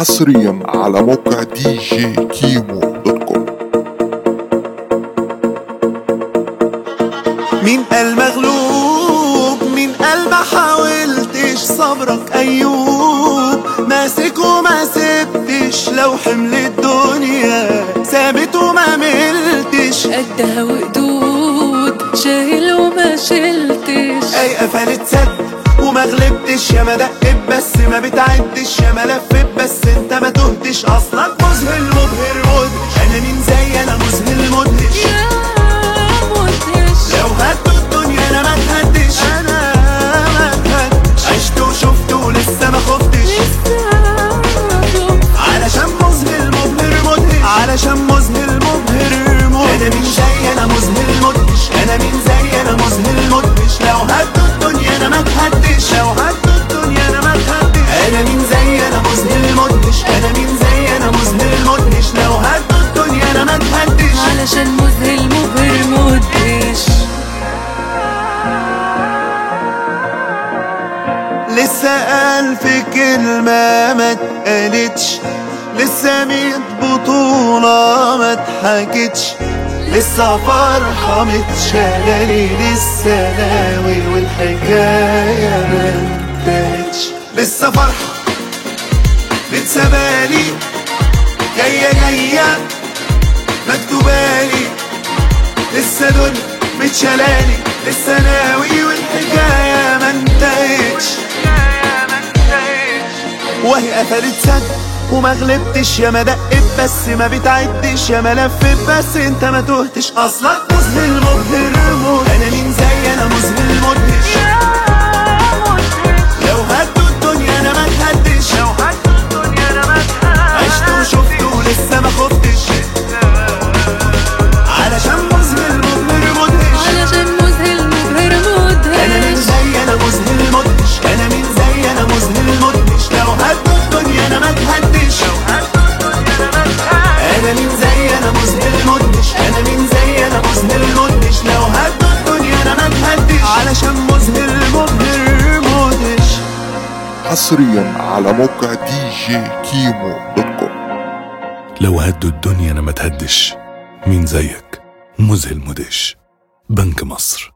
حصريا على موقع دي جي كيمو dot com مين قال مغلوب مين قال ما حاولتش صبرك أيوب. ماسك وما سبتش لو حمل الدنيا. ثابت وما ملتش. قدها وقدود شايل وما شلتش. أي قفلت سد دقت بس ما بتعدش يا ما لفت بس أنت ما تهتش أصلك مذهل مبهر مدهش أنا مين زي أنا مذهل؟ علشان مذهل مبهر مدهش لسه ألف كلمة ما اتقالتش. لسه ميت بطولة ما اتحكتش. لسه فرحة متشالة لسه ناوي والحكاية ما انتهتش. لسه فرحة متسابالي جاية جاية. دول لسه ناوي والحكاية ما انتهتش. وهي قفلت سد وما غلبتش. يا ما دقت بس ما بتعدش. يا ما لفت بس انت ما تهتش. أصلك مذهل مبهر. أنا مين زي أنا مذهل. حصريا على موقع دي جي كيمو dot com. لو هدوا الدنيا أنا ما تهدش. مين زيك؟ مذهل مدهش بنك مصر.